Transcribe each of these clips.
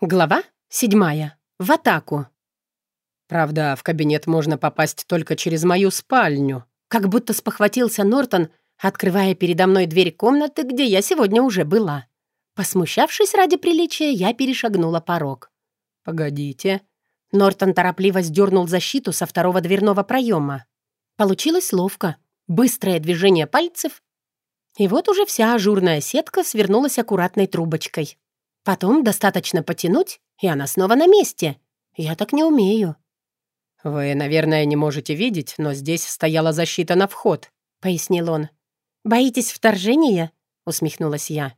Глава седьмая. В атаку. Правда, в кабинет можно попасть только через мою спальню. Как будто спохватился Нортон, открывая передо мной дверь комнаты, где я сегодня уже была. Посмущавшись ради приличия, я перешагнула порог. «Погодите». Нортон торопливо сдернул защиту со второго дверного проема. Получилось ловко. Быстрое движение пальцев. И вот уже вся ажурная сетка свернулась аккуратной трубочкой. Потом достаточно потянуть, и она снова на месте. Я так не умею». «Вы, наверное, не можете видеть, но здесь стояла защита на вход», — пояснил он. «Боитесь вторжения?» — усмехнулась я.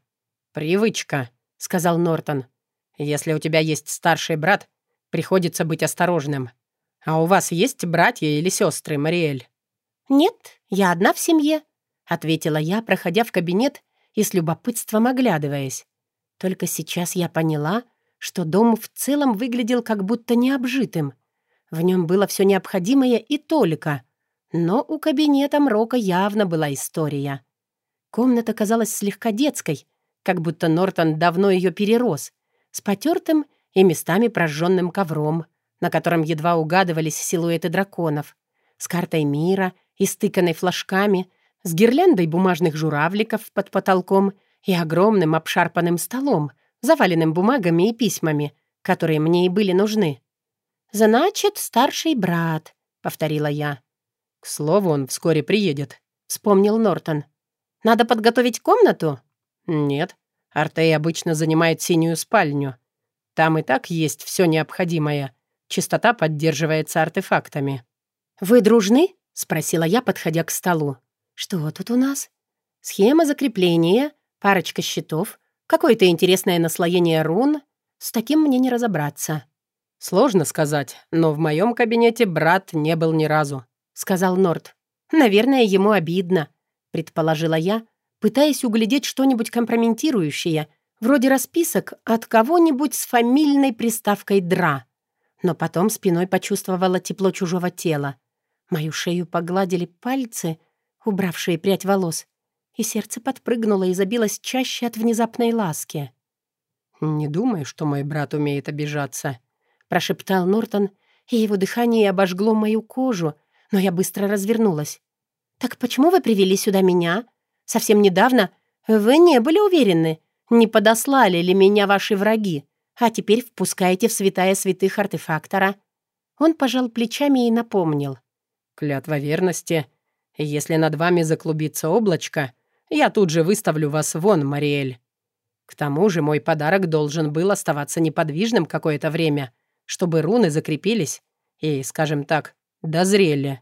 «Привычка», — сказал Нортон. «Если у тебя есть старший брат, приходится быть осторожным. А у вас есть братья или сестры, Мариэль?» «Нет, я одна в семье», — ответила я, проходя в кабинет и с любопытством оглядываясь. Только сейчас я поняла, что дом в целом выглядел как будто необжитым. В нем было все необходимое и только. Но у кабинета Мрока явно была история. Комната казалась слегка детской, как будто Нортон давно ее перерос, с потертым и местами прожженным ковром, на котором едва угадывались силуэты драконов, с картой мира, истыканной флажками, с гирляндой бумажных журавликов под потолком — и огромным обшарпанным столом, заваленным бумагами и письмами, которые мне и были нужны. «Значит, старший брат», — повторила я. «К слову, он вскоре приедет», — вспомнил Нортон. «Надо подготовить комнату?» «Нет. Артей обычно занимает синюю спальню. Там и так есть все необходимое. Чистота поддерживается артефактами». «Вы дружны?» — спросила я, подходя к столу. «Что тут у нас?» «Схема закрепления, Парочка щитов, какое-то интересное наслоение рун. С таким мне не разобраться. «Сложно сказать, но в моем кабинете брат не был ни разу», — сказал Норт. «Наверное, ему обидно», — предположила я, пытаясь углядеть что-нибудь компрометирующее, вроде расписок от кого-нибудь с фамильной приставкой «дра». Но потом спиной почувствовала тепло чужого тела. Мою шею погладили пальцы, убравшие прядь волос и сердце подпрыгнуло и забилось чаще от внезапной ласки. «Не думаю, что мой брат умеет обижаться», — прошептал Нортон, и его дыхание обожгло мою кожу, но я быстро развернулась. «Так почему вы привели сюда меня? Совсем недавно вы не были уверены, не подослали ли меня ваши враги, а теперь впускаете в святая святых артефактора». Он пожал плечами и напомнил. «Клятва верности. Если над вами заклубится облачко, я тут же выставлю вас вон, Мариэль. К тому же мой подарок должен был оставаться неподвижным какое-то время, чтобы руны закрепились и, скажем так, дозрели».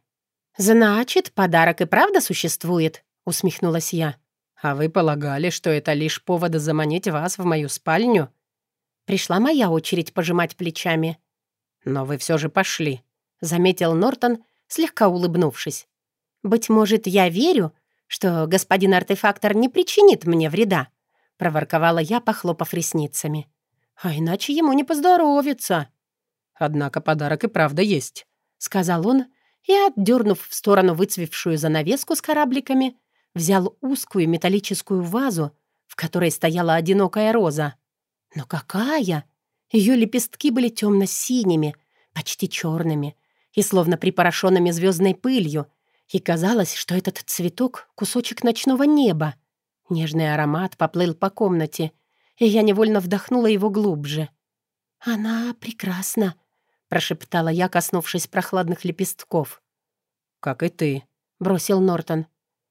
«Значит, подарок и правда существует?» — усмехнулась я. «А вы полагали, что это лишь повод заманить вас в мою спальню?» Пришла моя очередь пожимать плечами. «Но вы все же пошли», — заметил Нортон, слегка улыбнувшись. «Быть может, я верю, что господин артефактор не причинит мне вреда», — проворковала я, похлопав ресницами. «А иначе ему не поздоровится». «Однако подарок и правда есть», — сказал он, и, отдернув в сторону выцвевшую занавеску с корабликами, взял узкую металлическую вазу, в которой стояла одинокая роза. Но какая! Ее лепестки были темно-синими, почти черными и словно припорошенными звездной пылью, и казалось, что этот цветок — кусочек ночного неба. Нежный аромат поплыл по комнате, и я невольно вдохнула его глубже. «Она прекрасна», — прошептала я, коснувшись прохладных лепестков. «Как и ты», — бросил Нортон.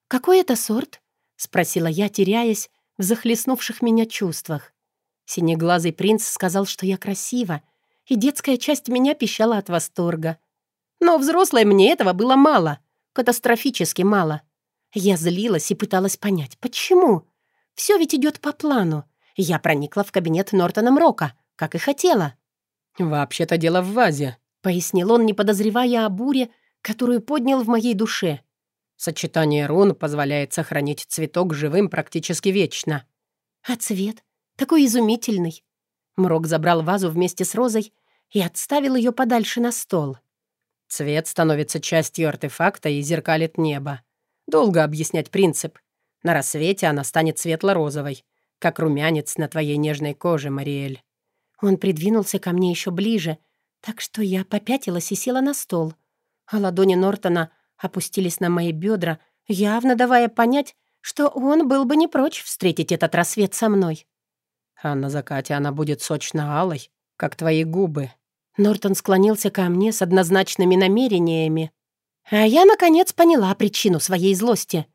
«Какой это сорт?» — спросила я, теряясь в захлестнувших меня чувствах. Синеглазый принц сказал, что я красива, и детская часть меня пищала от восторга. Но взрослой мне этого было мало. Катастрофически мало. Я злилась и пыталась понять, почему. Все ведь идет по плану. Я проникла в кабинет Нортона Мрока, как и хотела. «Вообще-то дело в вазе», — пояснил он, не подозревая о буре, которую поднял в моей душе. «Сочетание рун позволяет сохранить цветок живым практически вечно». «А цвет? Такой изумительный». Мрок забрал вазу вместе с розой и отставил ее подальше на стол. Цвет становится частью артефакта и зеркалит небо. Долго объяснять принцип. На рассвете она станет светло-розовой, как румянец на твоей нежной коже, Мариэль. Он придвинулся ко мне еще ближе, так что я попятилась и села на стол. А ладони Нортона опустились на мои бедра, явно давая понять, что он был бы не прочь встретить этот рассвет со мной. «А на закате она будет сочно-алой, как твои губы». Нортон склонился ко мне с однозначными намерениями. А я, наконец, поняла причину своей злости.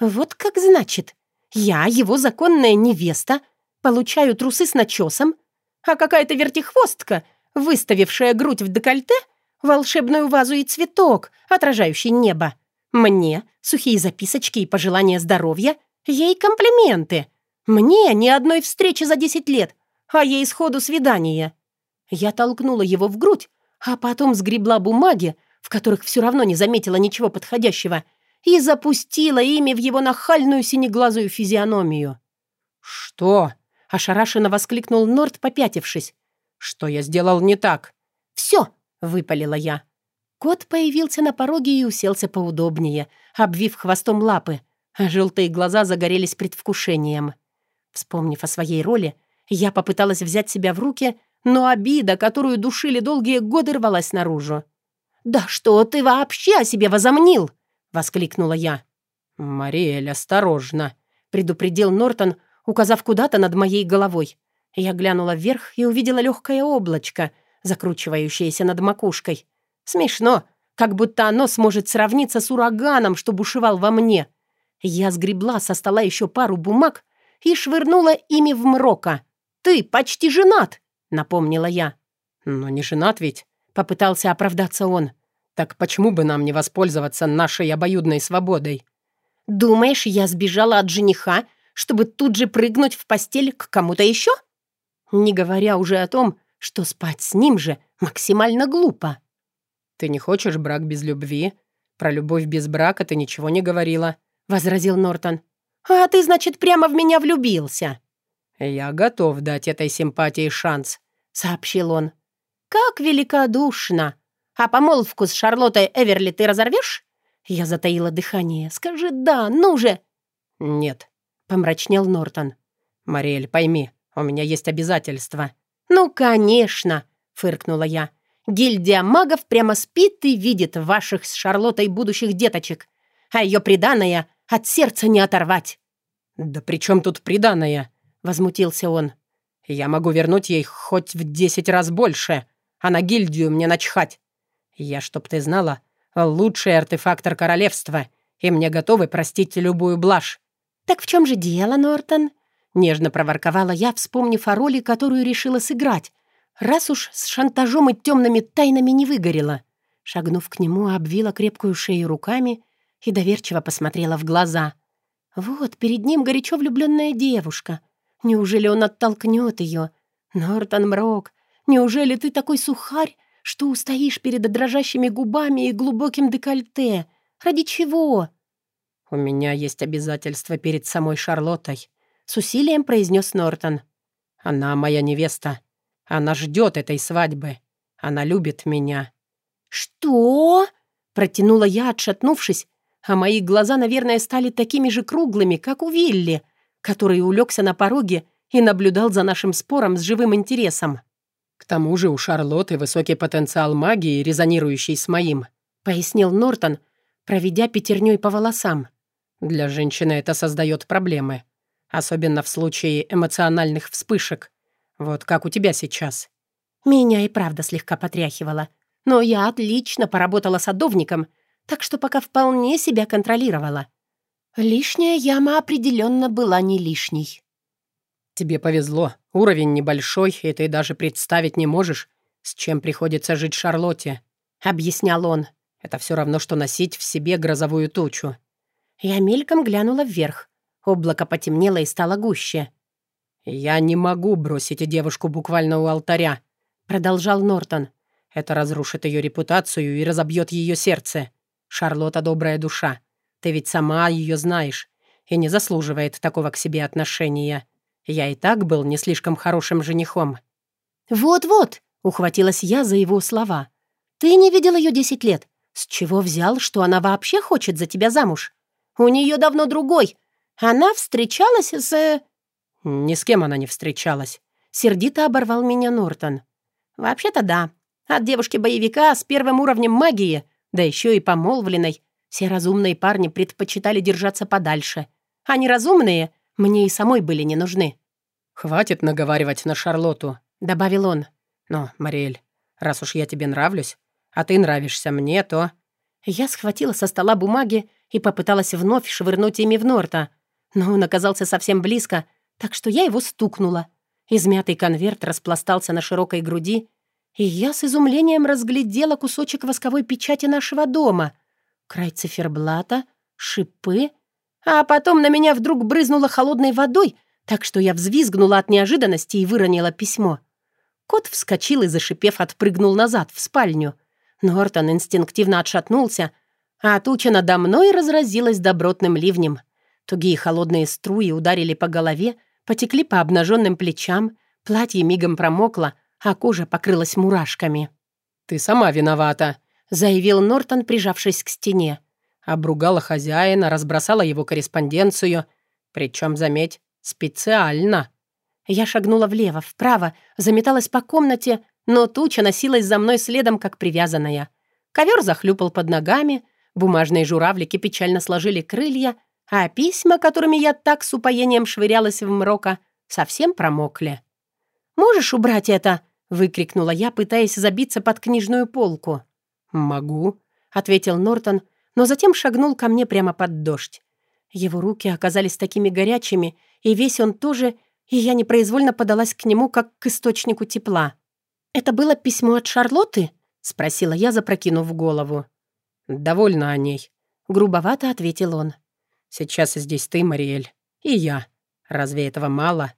Вот как значит. Я, его законная невеста, получаю трусы с начесом, а какая-то вертихвостка, выставившая грудь в декольте, волшебную вазу и цветок, отражающий небо. Мне сухие записочки и пожелания здоровья, ей комплименты. Мне ни одной встречи за 10 лет, а ей сходу свидание. Я толкнула его в грудь, а потом сгребла бумаги, в которых все равно не заметила ничего подходящего, и запустила ими в его нахальную синеглазую физиономию. «Что?» — ошарашенно воскликнул Норт, попятившись. «Что я сделал не так?» «Все!» — выпалила я. Кот появился на пороге и уселся поудобнее, обвив хвостом лапы, а желтые глаза загорелись предвкушением. Вспомнив о своей роли, я попыталась взять себя в руки, но обида, которую душили долгие годы, рвалась наружу. «Да что ты вообще о себе возомнил?» — воскликнула я. «Мариэль, осторожно!» — предупредил Нортон, указав куда-то над моей головой. Я глянула вверх и увидела легкое облачко, закручивающееся над макушкой. Смешно, как будто оно сможет сравниться с ураганом, что бушевал во мне. Я сгребла со стола еще пару бумаг и швырнула ими в мрока. «Ты почти женат!» — напомнила я. «Но не женат ведь?» — попытался оправдаться он. «Так почему бы нам не воспользоваться нашей обоюдной свободой?» «Думаешь, я сбежала от жениха, чтобы тут же прыгнуть в постель к кому-то еще?» Не говоря уже о том, что спать с ним же максимально глупо. «Ты не хочешь брак без любви? Про любовь без брака ты ничего не говорила», — возразил Нортон. «А ты, значит, прямо в меня влюбился?» «Я готов дать этой симпатии шанс», — сообщил он. «Как великодушно! А помолвку с Шарлоттой Эверли ты разорвешь?» Я затаила дыхание. «Скажи «да», ну же!» «Нет», — помрачнел Нортон. «Мариэль, пойми, у меня есть обязательства». «Ну, конечно!» — фыркнула я. «Гильдия магов прямо спит и видит ваших с Шарлоттой будущих деточек, а ее приданое от сердца не оторвать». «Да при чем тут приданое?» — возмутился он. «Я могу вернуть ей хоть в десять раз больше, а на гильдию мне начхать. Я, чтоб ты знала, лучший артефактор королевства, и мне готовы простить любую блажь». «Так в чем же дело, Нортон?» Нежно проворковала я, вспомнив о роли, которую решила сыграть, раз уж с шантажом и темными тайнами не выгорела. Шагнув к нему, обвила крепкую шею руками и доверчиво посмотрела в глаза. Вот перед ним горячо влюбленная девушка. Неужели он оттолкнет ее? Нортон Мрок, неужели ты такой сухарь, что устоишь перед дрожащими губами и глубоким декольте? Ради чего?» «У меня есть обязательства перед самой Шарлоттой», — с усилием произнес Нортон. «Она моя невеста. Она ждет этой свадьбы. Она любит меня». «Что?» — протянула я, отшатнувшись, а мои глаза, наверное, стали такими же круглыми, как у Вилли, который улегся на пороге и наблюдал за нашим спором с живым интересом. «К тому же у Шарлотты высокий потенциал магии, резонирующий с моим», — пояснил Нортон, проведя пятерней по волосам. «Для женщины это создает проблемы, особенно в случае эмоциональных вспышек, вот как у тебя сейчас». Меня и правда слегка потряхивало, но я отлично поработала садовником, так что пока вполне себя контролировала. Лишняя яма определенно была не лишней. «Тебе повезло. Уровень небольшой, и ты даже представить не можешь, с чем приходится жить Шарлотте», — объяснял он. «Это все равно, что носить в себе грозовую тучу». Я мельком глянула вверх. Облако потемнело и стало гуще. «Я не могу бросить девушку буквально у алтаря», — продолжал Нортон. «Это разрушит ее репутацию и разобьет ее сердце. Шарлотта добрая душа. Ты ведь сама ее знаешь и не заслуживает такого к себе отношения. Я и так был не слишком хорошим женихом». «Вот-вот», — ухватилась я за его слова. «Ты не видел ее десять лет. С чего взял, что она вообще хочет за тебя замуж? У нее давно другой. Она встречалась с...» «Ни с кем она не встречалась», — Сердито оборвал меня Нортон. «Вообще-то да. От девушки-боевика с первым уровнем магии, да еще и помолвленной, все разумные парни предпочитали держаться подальше. А неразумные мне и самой были не нужны». «Хватит наговаривать на Шарлоту», — добавил он. «Но, Мариэль, раз уж я тебе нравлюсь, а ты нравишься мне, то...» Я схватила со стола бумаги и попыталась вновь швырнуть ими в Норта, но он оказался совсем близко, так что я его стукнула. Измятый конверт распластался на широкой груди, и я с изумлением разглядела кусочек восковой печати нашего дома, край циферблата, шипы, а потом на меня вдруг брызнуло холодной водой, так что я взвизгнула от неожиданности и выронила письмо. Кот вскочил и, зашипев, отпрыгнул назад, в спальню. Нортон инстинктивно отшатнулся, а туча надо мной разразилась добротным ливнем. Тугие холодные струи ударили по голове, потекли по обнаженным плечам, платье мигом промокло, а кожа покрылась мурашками. «Ты сама виновата», — заявил Нортон, прижавшись к стене. Обругала хозяина, разбросала его корреспонденцию. Причем, заметь, специально. Я шагнула влево, вправо, заметалась по комнате, но туча носилась за мной следом, как привязанная. Ковер захлюпал под ногами, бумажные журавлики печально сложили крылья, а письма, которыми я так с упоением швырялась в мрока, совсем промокли. «Можешь убрать это?» — выкрикнула я, пытаясь забиться под книжную полку. «Могу», — ответил Нортон, но затем шагнул ко мне прямо под дождь. Его руки оказались такими горячими, и весь он тоже, и я непроизвольно подалась к нему, как к источнику тепла. «Это было письмо от Шарлотты?» — спросила я, запрокинув голову. «Довольно о ней», — грубовато ответил он. «Сейчас здесь ты, Мариэль, и я. Разве этого мало?»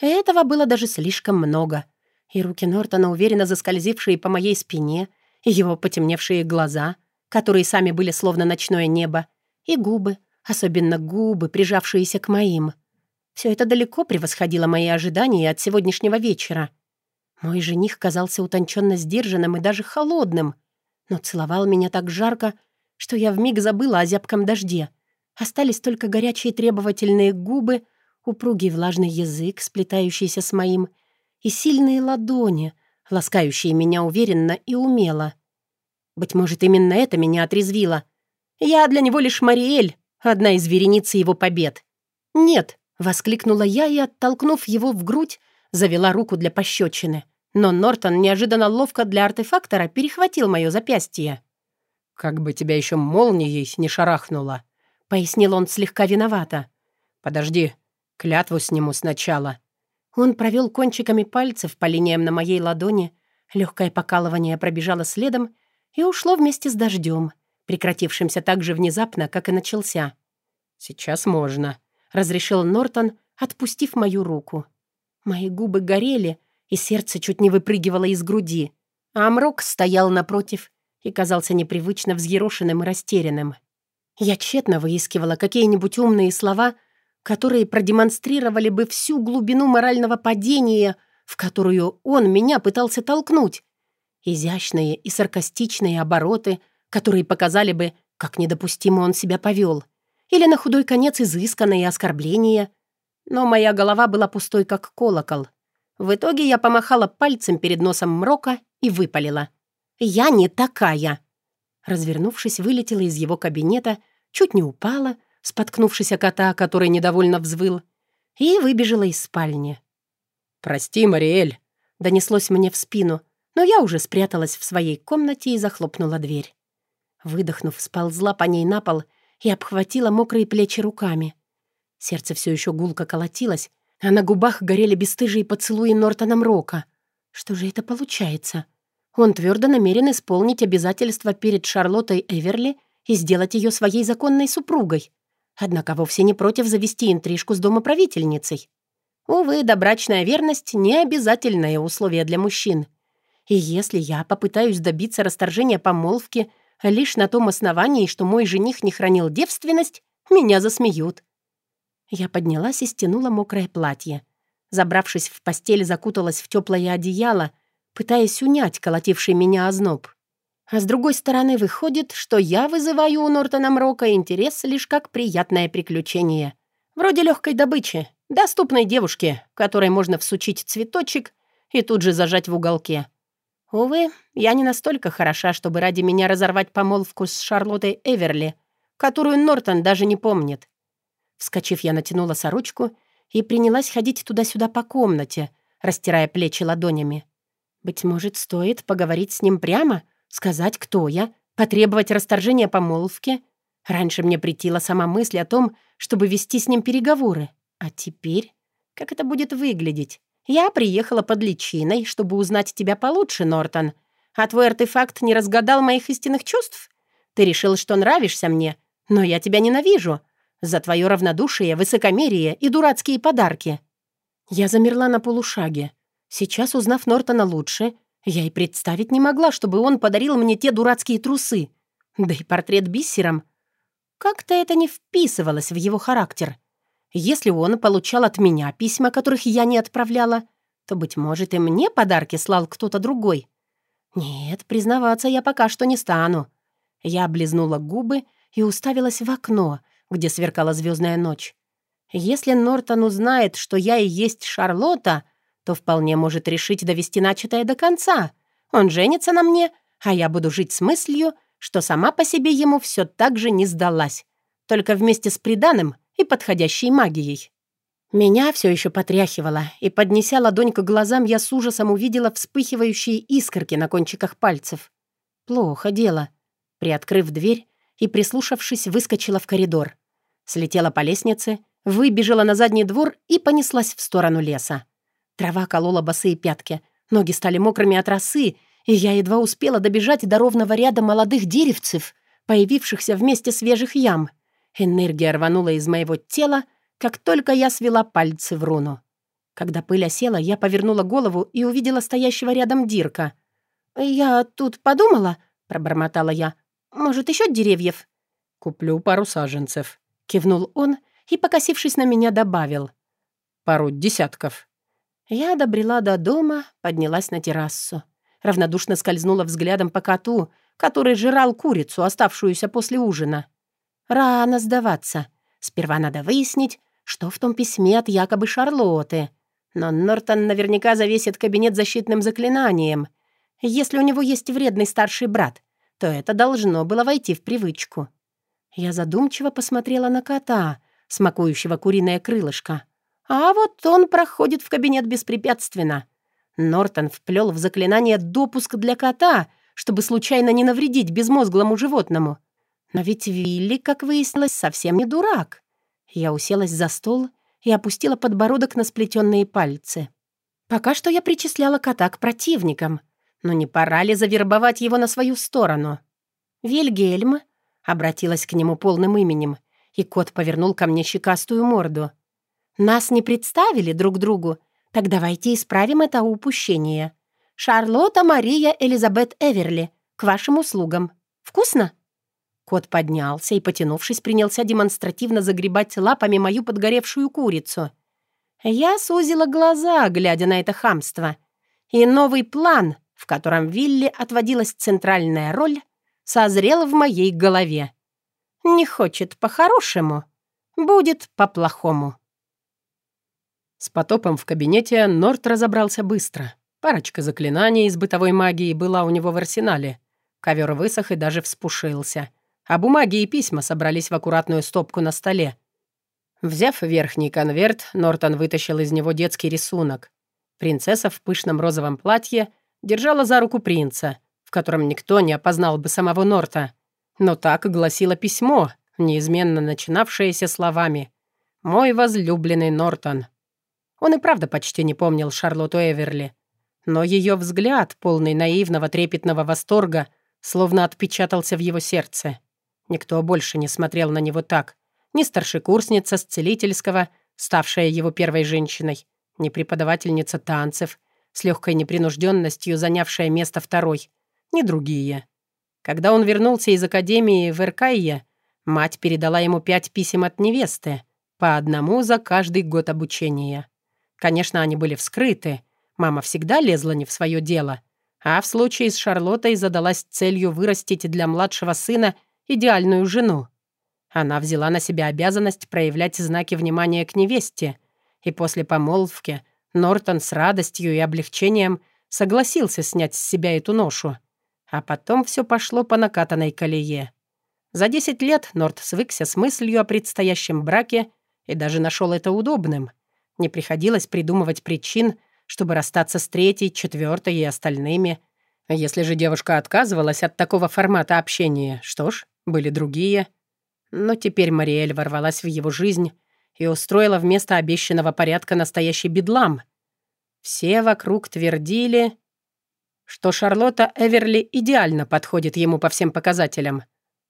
Этого было даже слишком много. И руки Нортона, уверенно заскользившие по моей спине, и его потемневшие глаза, которые сами были словно ночное небо, и губы, особенно губы, прижавшиеся к моим. Все это далеко превосходило мои ожидания от сегодняшнего вечера. Мой жених казался утонченно сдержанным и даже холодным, но целовал меня так жарко, что я вмиг забыла о зябком дожде. Остались только горячие требовательные губы, упругий влажный язык, сплетающийся с моим, и сильные ладони, ласкающие меня уверенно и умело. Быть может, именно это меня отрезвило. Я для него лишь Мариэль, одна из вереницы его побед. «Нет», — воскликнула я и, оттолкнув его в грудь, завела руку для пощечины. Но Нортон неожиданно ловко для артефактора перехватил мое запястье. «Как бы тебя еще молнией не шарахнуло», — пояснил он слегка виновато. «Подожди, клятву сниму сначала». Он провел кончиками пальцев по линиям на моей ладони, легкое покалывание пробежало следом и ушло вместе с дождем, прекратившимся так же внезапно, как и начался. «Сейчас можно», — разрешил Нортон, отпустив мою руку. Мои губы горели, и сердце чуть не выпрыгивало из груди. А Амрок стоял напротив и казался непривычно взъерошенным и растерянным. Я тщетно выискивала какие-нибудь умные слова, которые продемонстрировали бы всю глубину морального падения, в которую он меня пытался толкнуть. Изящные и саркастичные обороты, которые показали бы, как недопустимо он себя повел. Или на худой конец изысканные оскорбления. Но моя голова была пустой, как колокол. В итоге я помахала пальцем перед носом Мрока и выпалила. «Я не такая!» Развернувшись, вылетела из его кабинета, чуть не упала, споткнувшись о кота, который недовольно взвыл, и выбежала из спальни. «Прости, Мариэль», — донеслось мне в спину, но я уже спряталась в своей комнате и захлопнула дверь. Выдохнув, сползла по ней на пол и обхватила мокрые плечи руками. Сердце все еще гулко колотилось, а на губах горели бесстыжие поцелуи Нортона Мрока. Что же это получается? Он твердо намерен исполнить обязательства перед Шарлоттой Эверли и сделать ее своей законной супругой. Однако вовсе не против завести интрижку с домоправительницей. Увы, добрачная верность — не обязательное условие для мужчин. И если я попытаюсь добиться расторжения помолвки лишь на том основании, что мой жених не хранил девственность, меня засмеют. Я поднялась и стянула мокрое платье. Забравшись в постель, закуталась в теплое одеяло, пытаясь унять колотивший меня озноб. А с другой стороны, выходит, что я вызываю у Нортона Мрока интерес лишь как приятное приключение. Вроде легкой добычи, Доступной девушке, которой можно всучить цветочек и тут же зажать в уголке. Увы, я не настолько хороша, чтобы ради меня разорвать помолвку с Шарлоттой Эверли, которую Нортон даже не помнит. Вскочив, я натянула сорочку и принялась ходить туда-сюда по комнате, растирая плечи ладонями. Быть может, стоит поговорить с ним прямо, сказать, кто я, потребовать расторжения помолвки. Раньше мне претила сама мысль о том, чтобы вести с ним переговоры. А теперь? Как это будет выглядеть? Я приехала под личиной, чтобы узнать тебя получше, Нортон. А твой артефакт не разгадал моих истинных чувств? Ты решил, что нравишься мне, но я тебя ненавижу. За твое равнодушие, высокомерие и дурацкие подарки. Я замерла на полушаге. Сейчас, узнав Нортона лучше, я и представить не могла, чтобы он подарил мне те дурацкие трусы. Да и портрет бисером. Как-то это не вписывалось в его характер. Если он получал от меня письма, которых я не отправляла, то, быть может, и мне подарки слал кто-то другой. Нет, признаваться я пока что не стану. Я облизнула губы и уставилась в окно, где сверкала звездная ночь. Если Нортон узнает, что я и есть Шарлотта, то вполне может решить довести начатое до конца. Он женится на мне, а я буду жить с мыслью, что сама по себе ему все так же не сдалась, только вместе с приданым и подходящей магией. Меня все еще потряхивало, и, поднеся ладонь к глазам, я с ужасом увидела вспыхивающие искорки на кончиках пальцев. Плохо дело. Приоткрыв дверь и, прислушавшись, выскочила в коридор. Слетела по лестнице, выбежала на задний двор и понеслась в сторону леса. Трава колола босые пятки, ноги стали мокрыми от росы, и я едва успела добежать до ровного ряда молодых деревцев, появившихся вместе свежих ям. Энергия рванула из моего тела, как только я свела пальцы в руну. Когда пыль осела, я повернула голову и увидела стоящего рядом Дирка. «Я тут подумала», — пробормотала я. «Может, еще деревьев?» «Куплю пару саженцев», — кивнул он и, покосившись на меня, добавил. «Пару десятков». Я добрела до дома, поднялась на террасу. Равнодушно скользнула взглядом по коту, который жрал курицу, оставшуюся после ужина. Рано сдаваться. Сперва надо выяснить, что в том письме от якобы Шарлотты. Но Нортон наверняка завесит кабинет защитным заклинанием. Если у него есть вредный старший брат, то это должно было войти в привычку. Я задумчиво посмотрела на кота, смакующего куриное крылышко. А вот он проходит в кабинет беспрепятственно. Нортон вплел в заклинание допуск для кота, чтобы случайно не навредить безмозглому животному. Но ведь Вилли, как выяснилось, совсем не дурак. Я уселась за стол и опустила подбородок на сплетенные пальцы. Пока что я причисляла кота к противникам, но не пора ли завербовать его на свою сторону? «Вильгельм», — обратилась к нему полным именем, и кот повернул ко мне щекастую морду. Нас не представили друг другу, так давайте исправим это упущение. Шарлотта Мария Элизабет Эверли, к вашим услугам. Вкусно?» Кот поднялся и, потянувшись, принялся демонстративно загребать лапами мою подгоревшую курицу. Я сузила глаза, глядя на это хамство. И новый план, в котором Вилли отводилась центральная роль, созрел в моей голове. Не хочет по-хорошему, будет по-плохому. С потопом в кабинете Норт разобрался быстро. Парочка заклинаний из бытовой магии была у него в арсенале. Ковер высох и даже вспушился. А бумаги и письма собрались в аккуратную стопку на столе. Взяв верхний конверт, Нортон вытащил из него детский рисунок. Принцесса в пышном розовом платье держала за руку принца, в котором никто не опознал бы самого Норта. Но так гласило письмо, неизменно начинавшееся словами «Мой возлюбленный Нортон». Он и правда почти не помнил Шарлотту Эверли. Но ее взгляд, полный наивного трепетного восторга, словно отпечатался в его сердце. Никто больше не смотрел на него так. Ни старшекурсница с целительского, ставшая его первой женщиной, ни преподавательница танцев, с легкой непринужденностью занявшая место второй, ни другие. Когда он вернулся из академии в Эркайе, мать передала ему пять писем от невесты, по одному за каждый год обучения. Конечно, они были вскрыты. Мама всегда лезла не в свое дело. А в случае с Шарлоттой задалась целью вырастить для младшего сына идеальную жену. Она взяла на себя обязанность проявлять знаки внимания к невесте И после помолвки Нортон с радостью и облегчением согласился снять с себя эту ношу. А потом все пошло по накатанной колее. За 10 лет Норт свыкся с мыслью о предстоящем браке и даже нашел это удобным. Не приходилось придумывать причин, чтобы расстаться с третьей, четвертой и остальными. Если же девушка отказывалась от такого формата общения, что ж, были другие. Но теперь Мариэль ворвалась в его жизнь и устроила вместо обещанного порядка настоящий бедлам. Все вокруг твердили, что Шарлотта Эверли идеально подходит ему по всем показателям.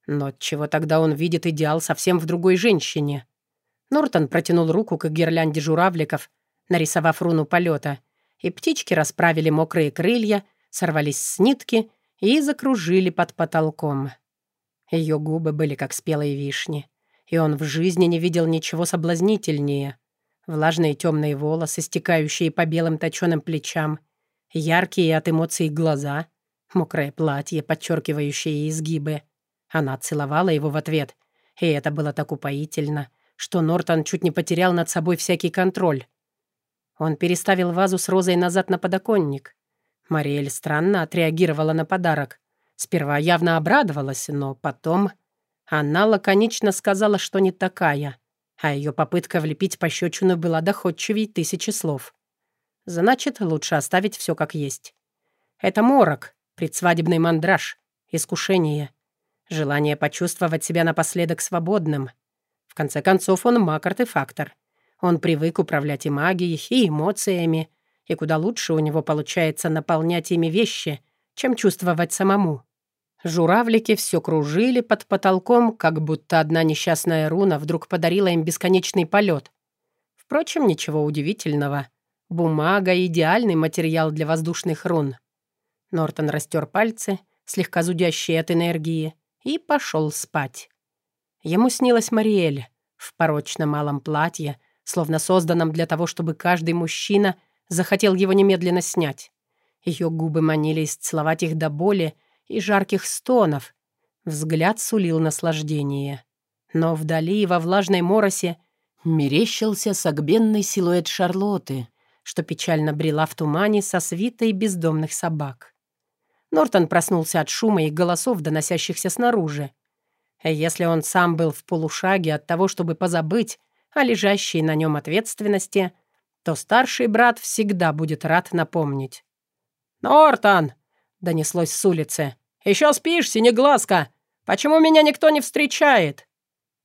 Но чего тогда он видит идеал совсем в другой женщине? Нортон протянул руку к гирлянде журавликов, нарисовав руну полета, и птички расправили мокрые крылья, сорвались с нитки и закружили под потолком. Ее губы были как спелые вишни, и он в жизни не видел ничего соблазнительнее. Влажные темные волосы, стекающие по белым точеным плечам, яркие от эмоций глаза, мокрое платье, подчеркивающее изгибы. Она целовала его в ответ, и это было так упоительно — что Нортон чуть не потерял над собой всякий контроль. Он переставил вазу с розой назад на подоконник. Мариэль странно отреагировала на подарок. Сперва явно обрадовалась, но потом... Она лаконично сказала, что не такая, а ее попытка влепить пощечину была доходчивей тысячи слов. Значит, лучше оставить все как есть. Это морок, предсвадебный мандраж, искушение, желание почувствовать себя напоследок свободным — конце концов, он маг-артефактор. Он привык управлять и магией, и эмоциями, и куда лучше у него получается наполнять ими вещи, чем чувствовать самому. Журавлики все кружили под потолком, как будто одна несчастная руна вдруг подарила им бесконечный полет. Впрочем, ничего удивительного. Бумага — идеальный материал для воздушных рун. Нортон растер пальцы, слегка зудящие от энергии, и пошел спать. Ему снилась Мариэль в порочном малом платье, словно созданном для того, чтобы каждый мужчина захотел его немедленно снять. Ее губы манили исцеловать их до боли и жарких стонов. Взгляд сулил наслаждение. Но вдали, во влажной моросе, мерещился согбенный силуэт Шарлоты, что печально брела в тумане со свитой бездомных собак. Нортон проснулся от шума и голосов, доносящихся снаружи. Если он сам был в полушаге от того, чтобы позабыть о лежащей на нем ответственности, то старший брат всегда будет рад напомнить. «Нортон!» — донеслось с улицы. «Еще спишь, синеглазка? Почему меня никто не встречает?»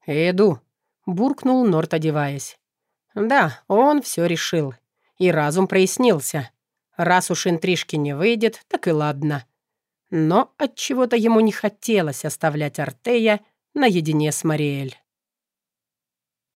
«Иду», — буркнул Норт, одеваясь. Да, он все решил. И разум прояснился. Раз уж интрижки не выйдет, так и ладно. Но от чего то ему не хотелось оставлять Артея наедине с Мариэль.